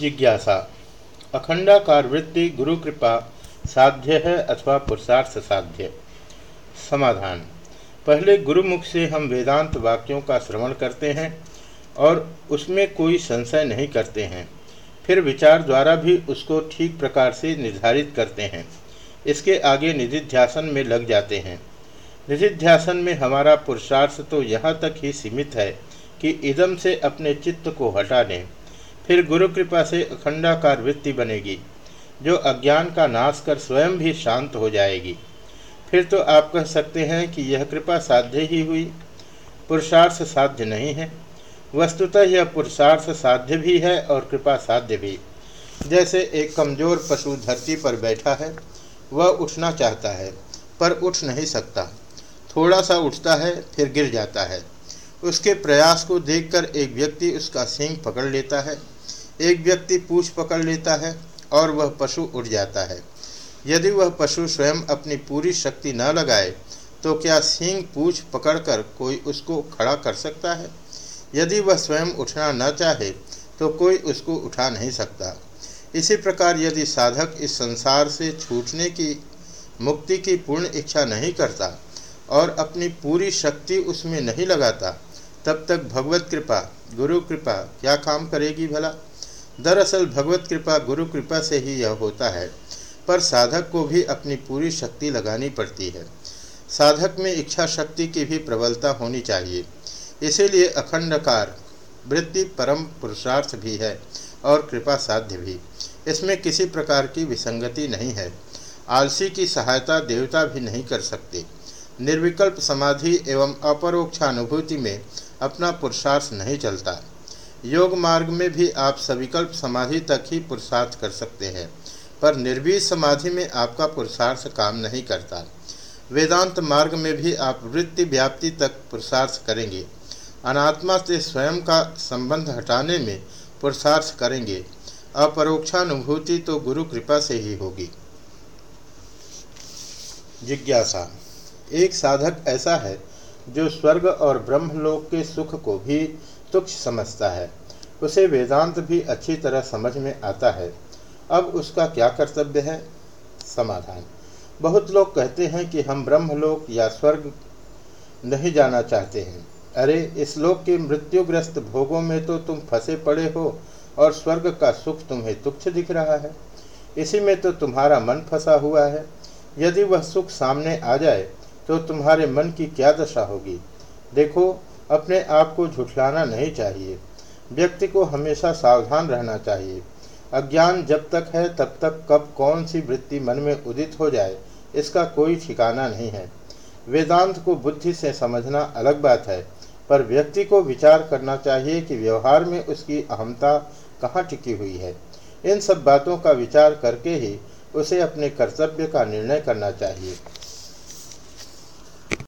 जिज्ञासा। अखंडाकार वृत्ति गुरु कृपा साध्य है अथवा पुरुषार्थ साध्य। समाधान। पहले गुरुमुख से हम वेदांत वाक्यों का श्रवण करते हैं और उसमें कोई संशय नहीं करते हैं। फिर विचार द्वारा भी उसको ठीक प्रकार से निर्धारित करते हैं। इसके आगे निधिध्यासन में लग जाते हैं। निधिध्यासन में हमारा पुरुषार्थ तो यहाँ तक ही सीमित है कि इदम से अपने चित्त को हटा दें। फिर गुरु कृपा से अखंडाकार वृत्ति बनेगी, जो अज्ञान का नाश कर स्वयं भी शांत हो जाएगी। फिर तो आप कह सकते हैं कि यह कृपा साध्य ही हुई। पुरुषार्थ साध्य नहीं है। वस्तुतः यह पुरुषार्थ साध्य भी है और कृपा साध्य भी। जैसे एक कमज़ोर पशु धरती पर बैठा है, वह उठना चाहता है, पर उठ नहीं सकता। थोड़ा सा उठता है, फिर गिर जाता है। उसके प्रयास को देखकर एक व्यक्ति उसका सींग पकड़ लेता है। एक व्यक्ति पूछ पकड़ लेता है और वह पशु उड़ जाता है। यदि वह पशु स्वयं अपनी पूरी शक्ति न लगाए तो क्या सींग पूछ पकड़कर कोई उसको खड़ा कर सकता है? यदि वह स्वयं उठना न चाहे तो कोई उसको उठा नहीं सकता। इसी प्रकार यदि साधक इस संसार से छूटने की, मुक्ति की पूर्ण इच्छा नहीं करता और अपनी पूरी शक्ति उसमें नहीं लगाता, तब तक भगवत कृपा, गुरु कृपा क्या काम करेगी भला? दरअसल भगवत कृपा, गुरु कृपा से ही यह होता है। पर साधक को भी अपनी पूरी शक्ति लगानी पड़ती है। साधक में इच्छा शक्ति की भी प्रबलता होनी चाहिए। इसीलिए अखंडकार, वृत्ति परम पुरुषार्थ भी है और कृपा साध्य भी। इसमें किसी प्रकार की विसंगति नहीं है। आलसी की सहायता देवता भी नहीं कर सकते। निर्विकल्प समाधि एवं अपरोक्षानुभूति में अपना पुरुषार्थ नहीं चलता। योग मार्ग में भी आप सविकल्प समाधि तक ही पुरुषार्थ कर सकते हैं, पर निर्वीज समाधि में आपका पुरुषार्थ काम नहीं करता। वेदांत मार्ग में भी आप वृत्ति व्याप्ति तक पुरुषार्थ करेंगे। अनात्मा से स्वयं का संबंध हटाने में पुरुषार्थ करेंगे। अपरोक्षानुभूति तो गुरु कृपा से ही होगी। जिज्ञासा। एक साधक ऐसा है, जो स्वर्ग और ब्रह्मलोक के सुख को भी तुच्छ समझता है। उसे वेदांत भी अच्छी तरह समझ में आता है। अब उसका क्या कर्तव्य है? समाधान। बहुत लोग कहते हैं कि हम ब्रह्मलोक या स्वर्ग नहीं जाना चाहते हैं। अरे, इस लोक के मृत्युग्रस्त भोगों में तो तुम फंसे पड़े हो और स्वर्ग का सुख तुम्हें तुच्छ दिख रहा है। इसी में तो तुम्हारा मन फंसा हुआ है। यदि वह सुख सामने आ जाए तो तुम्हारे मन की क्या दशा होगी? देखो अपने आप को झुठलाना नहीं चाहिए। व्यक्ति को हमेशा सावधान रहना चाहिए। अज्ञान जब तक है, तब तक कब कौन सी वृत्ति मन में उदित हो जाए, इसका कोई ठिकाना नहीं है। वेदांत को बुद्धि से समझना अलग बात है, पर व्यक्ति को विचार करना चाहिए कि व्यवहार में उसकी अहमता कहाँ टिकी हुई है। इन सब बातों का विचार करके ही उसे अपने कर्तव्य का निर्णय करना चाहिए।